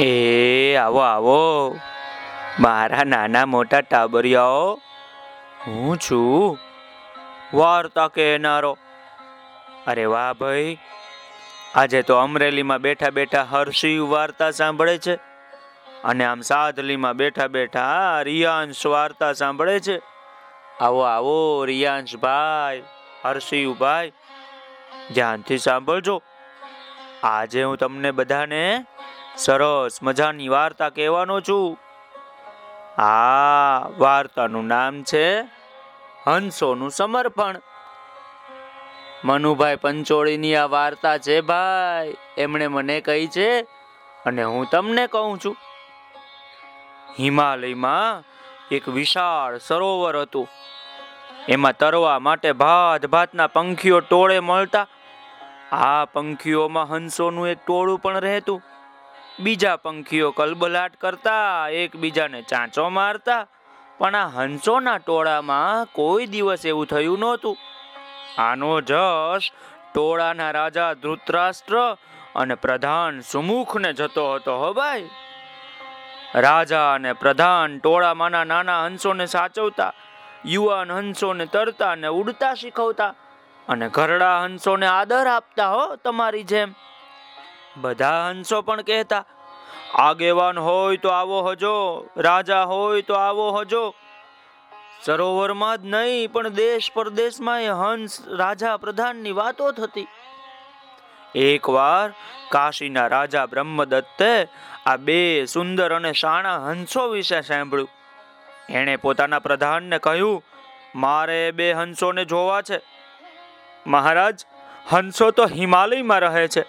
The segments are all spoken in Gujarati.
એ આવો આવો. મારા નાના મોટા ટાબરિયાઓ, હું છું. વાર્તા કહેનારો. અરે વાહ ભાઈ, આજે તો અમરેલીમાં બેઠા બેઠા હર્ષિવ વાર્તા સાંભળે છે. અને આમ સાદલીમાં બેઠા બેઠા રિયાંશ વાર્તા સાંભળે છે. આવો આવો, રિયાંશ ભાઈ હર્ષિવ ભાઈ, ધ્યાનથી સાંભળજો. આજે હું તમને બધાને સરસ મજાની વાર્તા કહેવાનો છું. આ વાર્તાનું નામ છે હંસોનું સમર્પણ. મનુભાઈ પંચોળીની આ વાર્તા છે, ભાઈ, એમણે મને કહી છે અને હું તમને કહું છું. હિમાલયમાં એક વિશાળ સરોવર હતું. એમાં તરવા માટે ભાત ભાતના પંખીઓ ટોળે મળતા. આ પંખીઓમાં હંસોનું એક ટોળું પણ રહેતું. બીજા પંખીઓ કલબલાટ કરતા, એકબીજાને ચાંચો મારતા. પણ આ હંસોના ટોળામાં કોઈ દિવસ એવું થયું નહોતું. આનો જશ ટોળાના રાજા ધૃતરાષ્ટ્ર અને પ્રધાન સુમુખને જતો હતો હો ભાઈ. રાજા અને પ્રધાન ટોળામાંના નાના હંસોને સાચવતા, યુવાન હંસોને તરતા ને ઉડતા શીખવતા અને ઘરડા હંસોને આદર આપતા હો તમારી જેમ. બધા હંસો પણ કહેતા, આગેવાન હોય તો આવો હજો, રાજા હોય તો આવો હજો. સરોવરમાં જ નહીં, પણ દેશ પરદેશમાં એ હંસ રાજા પ્રધાનની વાતો થતી એકવાર કાશીના રાજા બ્રહ્મદત્તે આ બે સુંદર અને શાણા હંસો વિશે સાંભળ્યું. એણે પોતાના પ્રધાનને કહ્યું, મારે બે હંસોને જોવા છે. મહારાજ, હંસો તો હિમાલયમાં રહે છે.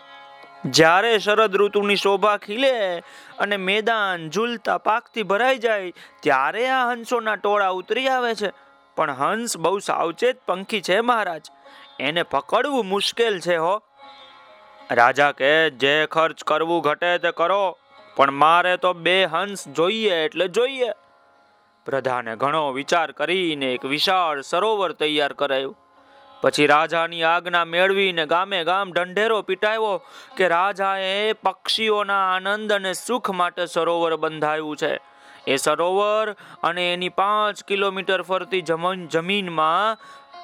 જ્યારે શરદ ઋતુની શોભા ખીલે અને મેદાન ઝૂલતા પાકથી ભરાઈ જાય, ત્યારે આ હંસોના ટોળા ઉતરી આવે છે. પણ હંસ બહુ સાવચેત પંખી છે મહારાજ. એને પકડવું મુશ્કેલ છે હો. રાજા કે જે ખર્ચ કરવું ઘટે તે કરો, પણ મારે તો બે હંસ જોઈએ એટલે જોઈએ. પ્રધાને ઘણો વિચાર કરીને એક વિશાળ સરોવર તૈયાર કરાયું. પછી રાજાની આજ્ઞા મેળવીને ગામે ગામ ઢંઢેરો પીટાવ્યો કે રાજાએ પક્ષીઓના આનંદ અને સુખ માટે સરોવર બંધાયું છે. એ સરોવર અને એની પાંચ કિલોમીટર ફરતી જમીનમાં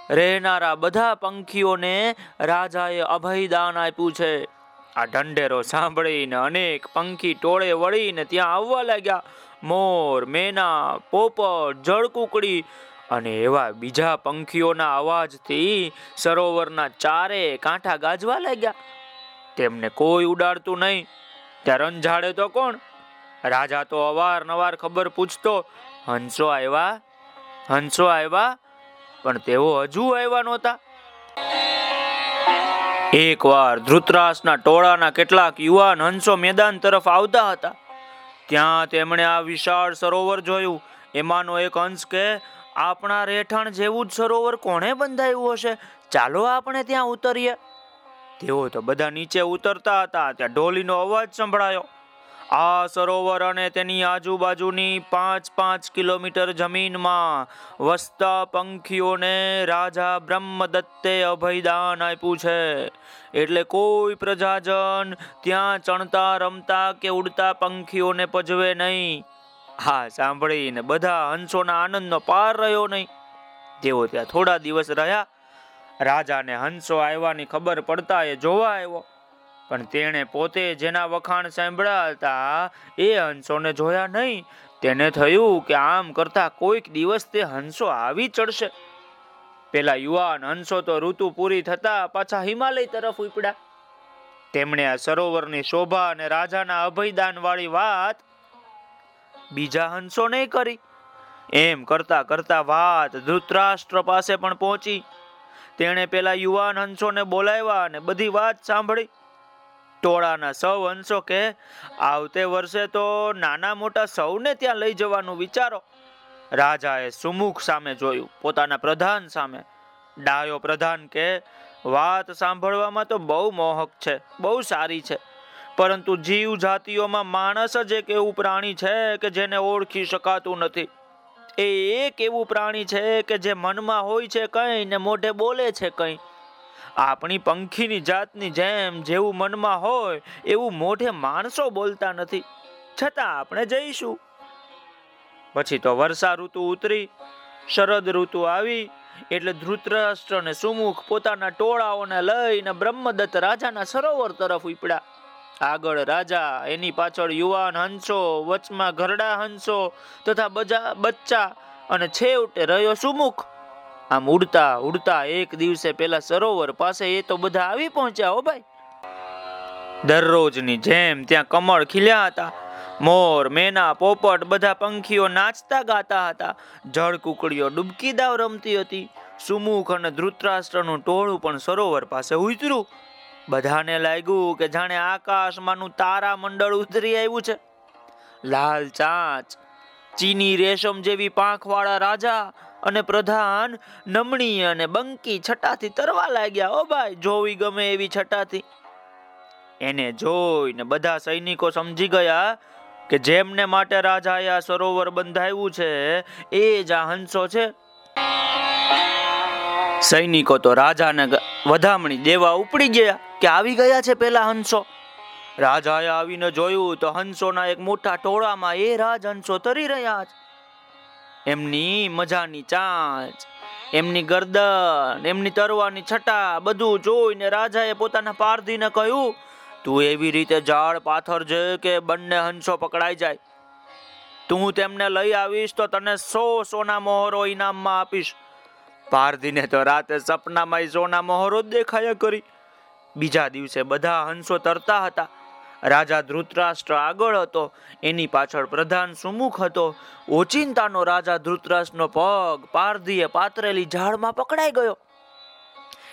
રહેનારા બધા પંખીઓને રાજાએ અભયદાન આપ્યું છે. આ ઢંઢેરો સાંભળીને અનેક પંખી ટોળે વળીને ત્યાં આવવા લાગ્યા. મોર, મેના, પોપટ જળકુકડી અને એવા બીજા પંખીઓના અવાજથી સરોવરના ચારે કાંઠા ગાજવા લાગ્યા. તેમને કોઈ ઉડાડતું નહીં. ત્યાં રંજાડે તો કોણ? રાજા તો અવારનવાર ખબર પૂછતો, હંસો આવ્યા? હંસો આવ્યા? પણ તેઓ હજુ આવ્યા નહોતા. એકવાર ધૃતરાસના ટોળાના કેટલાક યુવાન હંસો મેદાન તરફ આવતા હતા. ત્યાં તેમણે આ વિશાળ સરોવર જોયું. એમાંનો એક હંસ કે આપણા રહેઠાણ જેવું જ સરોવર કોણે બંધાયું હશે? ચાલો આપણે ત્યાં ઉતરીએ. તેઓ તો બધા નીચે ઉતરતા હતા, ત્યાં ઢોલીનો અવાજ સંભળાયો. આ સરોવર અને તેની આજુબાજુની પાંચ પાંચ કિલોમીટર જમીનમાં વસતા પંખીઓને રાજા બ્રહ્મદત્તે અભયદાન આપ્યું છે. એટલે કોઈ પ્રજાજન ત્યાં ચણતા રમતા કે ઉડતા પંખીઓને પજવે નહીં. હા, સાંભળીને બધા હંસોના આનંદનો પાર રહ્યો નહીં. તેઓ ત્યાં થોડા દિવસ રહ્યા, રાજાને હંસો આવ્યાની ખબર પડતા એ જોવા આવ્યો. પણ તેણે પોતે જેના વખાણ સાંભળ્યા હતા, એ હંસોને જોયા નહીં. તેને થયું કે આમ કરતા કોઈક દિવસ તે હંસો આવી ચડશે. પેલા યુવાન હંસો તો ઋતુ પૂરી થતા પાછા હિમાલય તરફ ઉપડ્યા. તેમણે આ સરોવરની શોભા અને રાજાના અભયદાન વાત બીજા હંસો નહીં કરી. એમ કરતા કરતા વાત ધૃતરાષ્ટ્ર પાસે પણ પહોંચી. તેણે પેલા યુવાન હંસોને બોલાવ્યા અને બધી વાત સાંભળી. ટોળાના સૌ હંસો કે, આવતે વર્ષે તો નાના મોટા સૌને ત્યાં લઈ જવાનું વિચારો. રાજાએ સુમુખ સામે જોયું, પોતાના પ્રધાન સામે. ડાયો પ્રધાન કે, વાત સાંભળવામાં તો બહુ મોહક છે, બહુ સારી છે. પરંતુ જીવ જાતિઓમાં માણસ જ એક એવું પ્રાણી છે કે જેને ઓળખી શકાતું નથી. એ એક એવું પ્રાણી છે કે જે મનમાં હોય છે કઈ ને મોઢે બોલે છે કઈ. આપણી પંખીની જાતની જેમ જેવું મનમાં હોય, એવું મોઢે માણસો બોલતા નથી. છતાં આપણે જઈશું. પછી તો વર્ષા ઋતુ ઉતરી, શરદ ઋતુ આવી, એટલે ધૃતરાષ્ટ્ર અને સુમુખ પોતાના ટોળાઓને લઈને બ્રહ્મદત્ત રાજાના સરોવર તરફ ઉપડ્યા. આગળ રાજા, એની પાછળ યુવાન હંસો, વચમાં ઘરડા હંસો તથા બજા, બચ્ચા અને છેવટે રહ્યો સુમુખ. આમ ઉડતા ઉડતા એક દિવસે પેલા સરોવર પાસે એ તો બધા આવી પહોંચ્યા હો ભાઈ. દરરોજની જેમ ત્યાં કમળ ખીલ્યા હતા. મોર, મેના, પોપટ બધા પંખીઓ નાચતા ગાતા હતા. જળ કુકડીઓ ડૂબકી દાવ રમતી હતી. સુમુખ અને ધૃતરાષ્ટ્રનું ટોળું પણ સરોવર પાસે ઉતર્યું. બધાને લાગ્યું કે જાણે આકાશમાંનું તારા મંડળ ઉતરી આવ્યું છે. લાલ ચાંચ, ચીની રેશમ જેવી પાંખવાળા રાજા અને પ્રધાન નમણી અને બંકી છટાથી તરવા લાગ્યા, ઓ ભાઈ, જોવી ગમે એવી છટાથી. એને જોઈને બધા સૈનિકો સમજી ગયા કે જેમને માટે રાજાએ આ સરોવર બંધાવ્યું છે, એ જ આ હંસો છે. સૈનિકો તો રાજાને વધામણી દેવા ઉપડી ગયા કે આવી ગયા છે પેલા હંસો. રાજાએ આવીને જોયું તો હંસોના એક મોટા ટોળામાં એ રાજ હંસો તરી રહ્યા છે. એમની મજાની ચાંચ, એમની ગરદન, એમની તરવાની છટા બધું જોઈને રાજાએ પોતાના પારધીને કહ્યું, તું એવી રીતે ઝાડ પાથર છે કે બંને હંસો પકડાઈ જાય. તું તેમને લઈ આવીશ તો તને સો સોના મોહરો ઇનામમાં આપીશ. પારધીને તો રાતે સપનામાં સોના મહોરો દેખાયા કરી. બીજા દિવસે બધા હંસો તરતા હતા. રાજા ધૃતરાષ્ટ્ર આગળ હતો. એની પાછળ પ્રધાન સુમુખ હતો. ઓચિંતાનો રાજા ધૃતરાષ્ટ્રનો પગ પારધીએ પાતરેલી ઝાડમાં પકડાઈ ગયો.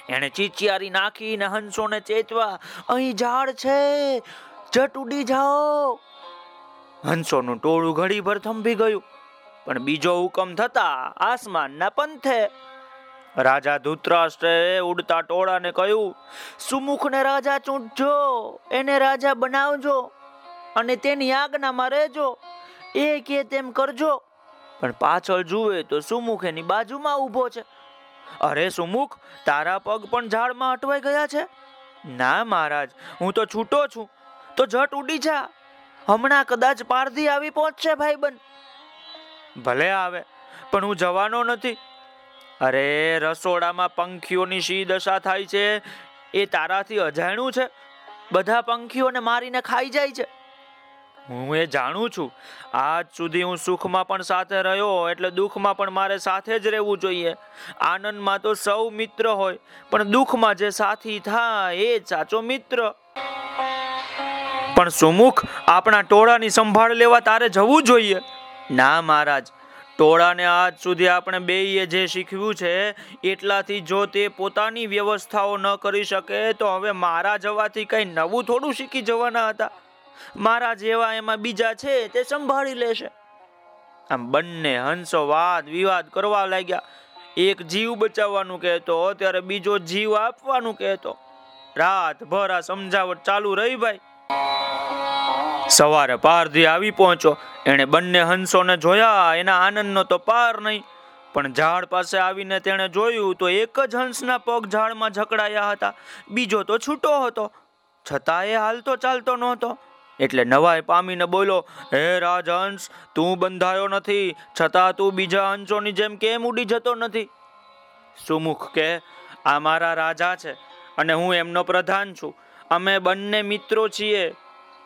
એણે ચીચિયારી નાખીને હંસોને ચેતવા, અહીં ઝાડ છે, જટ ઉડી જાઓ. હંસોનું ટોળું ઘડીભર થંભી ગયું. પણ બીજો હુકમ થતા આસમાનના પંથે રાજા ધૂતરાષ્ટ્રે ઉડતા ટોળાને કહ્યું, સુમુખને રાજા ચૂંટજો, એને રાજા બનાવજો અને તેની આજ્ઞામાં રહેજો, એ કે તેમ કરજો. પણ પાછળ જુએ તો સુમુખ એની બાજુમાં ઊભો છે. અરે સુમુખ, તારા પગ પણ ઝાડમાં અટવાઈ ગયા છે? ના મહારાજ, હું તો છૂટો છું, તો જટ ઉડી જા. હમણાં કદાચ પારધી આવી પહોંચશે, ભાઈબંધ. ભલે આવે, પણ હું જવાનો નથી. અરે, રસોડામાં પંખીઓની શી દશા થાય છે? એ તારાથી અજાણ્યું છે. બધા પંખીઓને મારીને ખાઈ જાય છે. હું એ જાણું છું. આજ સુધી હું સુખમાં પણ સાથે રહ્યો એટલે દુઃખમાં પણ મારે સાથે જ રહેવું જોઈએ. આનંદમાં તો સૌ મિત્ર હોય, પણ દુઃખમાં જે સાથી થાય, એ સાચો મિત્ર. પણ સુમુખ, આપણા ટોળાની સંભાળ લેવા તારે જવું જોઈએ. ના, મહારાજ. ટોળાને આજ સુધી આપણે બેઈએ જે શીખવ્યું છે, એટલાથી જો તે પોતાની વ્યવસ્થાઓ ન કરી શકે, તો હવે મારા જવાથી કઈ નવું થોડું શીખી જવાના હતા. મારા જેવા એમાં બીજા છે, તે સંભાળી લેશે. આમ બંને હંસો વાદ વિવાદ કરવા લાગ્યા. એક જીવ બચાવવાનું કહેતો, ત્યારે બીજો જીવ આપવાનું કહેતો. રાતભર આ સમજાવટ ચાલુ રહી ભાઈ. સવારે પારધી આવી પહોંચો એણે બંને હંસોને જોયા, એના આનંદનો તો પાર નહીં. પણ ઝાડ પાસે આવીને તેણે જોયું તો એક જ હંસના પગ ઝાડમાં જકડાયા હતા. બીજો તો છૂટો હતો. છતાં એ હાલતો ચાલતો નહોતો. એટલે નવાઈ પામીને બોલો, હે રાજહંસ તું બંધાયો નથી. છતાં તું બીજા હંસોની જેમ કેમ ઉડી જતો નથી? સુમુખ કે આ મારા રાજા છે અને હું એમનો પ્રધાન છું. અમે બંને મિત્રો છીએ.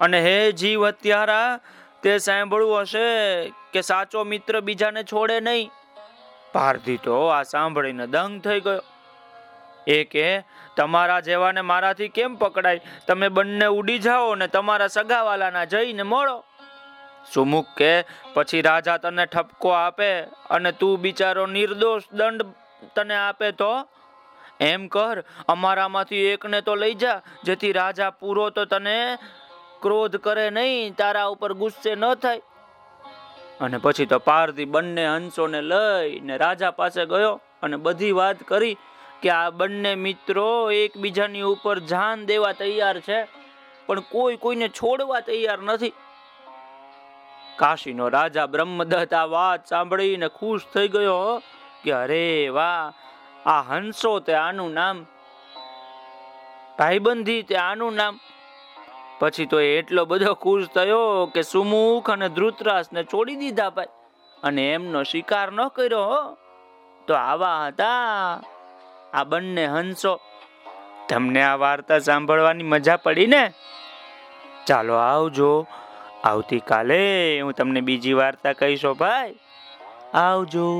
અને હે જીવ હત્યારા તે સાંભળવું હશે કે સાચો મિત્ર બીજાને છોડે નહીં. પારધી તો આ સાંભળીને દંગ થઈ ગયો. એ તમારા જેવાને મારાથી કેમ પકડાય? તમે બંને ઉડી જાઓ ને તમારા સગાવાલાના જઈને મળો. સુમુખ કે, પછી રાજા તને ઠપકો આપે અને તું બિચારો નિર્દોષ દંડ તને આપે તો? એમ કર, અમારામાંથી એકને તો લઈ જા, જેથી રાજા પૂરો તો તને ક્રોધ કરે નહીં, તારા ઉપર ગુસ્સે ન થાય. અને પછી તો પારધી બંને હંસોને લઈને રાજા પાસે ગયો અને બધી વાત કરી કે આ બંને મિત્રો એકબીજાની ઉપર જાન દેવા તૈયાર છે, પણ કોઈ કોઈને છોડવા તૈયાર નથી. કાશીનો રાજા બ્રહ્મદત્ત આ વાત સાંભળીને ખુશ થઈ ગયો કે અરે વાહ, આ હંસો તે આનું નામ, ભાઈબંધી તે આનું નામ પછી તો એટલો બધો ખુશ થયો કે સુમુખ અને ધૃતરાસને છોડી દીધા ભાઈ. અને એમનો શિકાર ન કર્યો હો. તો આવા હતા આ બંને હંસો. તમને આ વાર્તા સાંભળવાની મજા પડી ને? ચાલો આવજો. આવતીકાલે હું તમને બીજી વાર્તા કહીશો ભાઈ. આવજો.